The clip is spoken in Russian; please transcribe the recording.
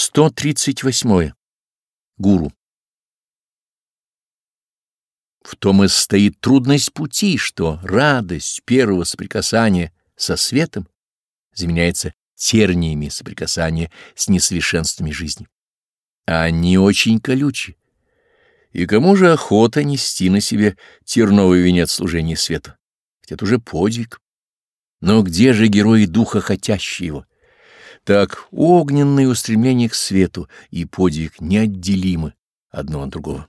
138. Гуру. В том и стоит трудность пути, что радость первого соприкасания со светом заменяется терниями соприкасания с несовершенствами жизни. А они очень колючи. И кому же охота нести на себе терновый венец служения свету? Ведь это уже подвиг. Но где же герои духа, хотящие его? Так огненные устремления к свету и подвиг неотделимы одно от другого.